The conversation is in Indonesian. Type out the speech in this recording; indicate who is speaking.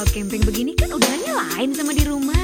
Speaker 1: Kalau camping begini kan udaranya lain sama di rumah.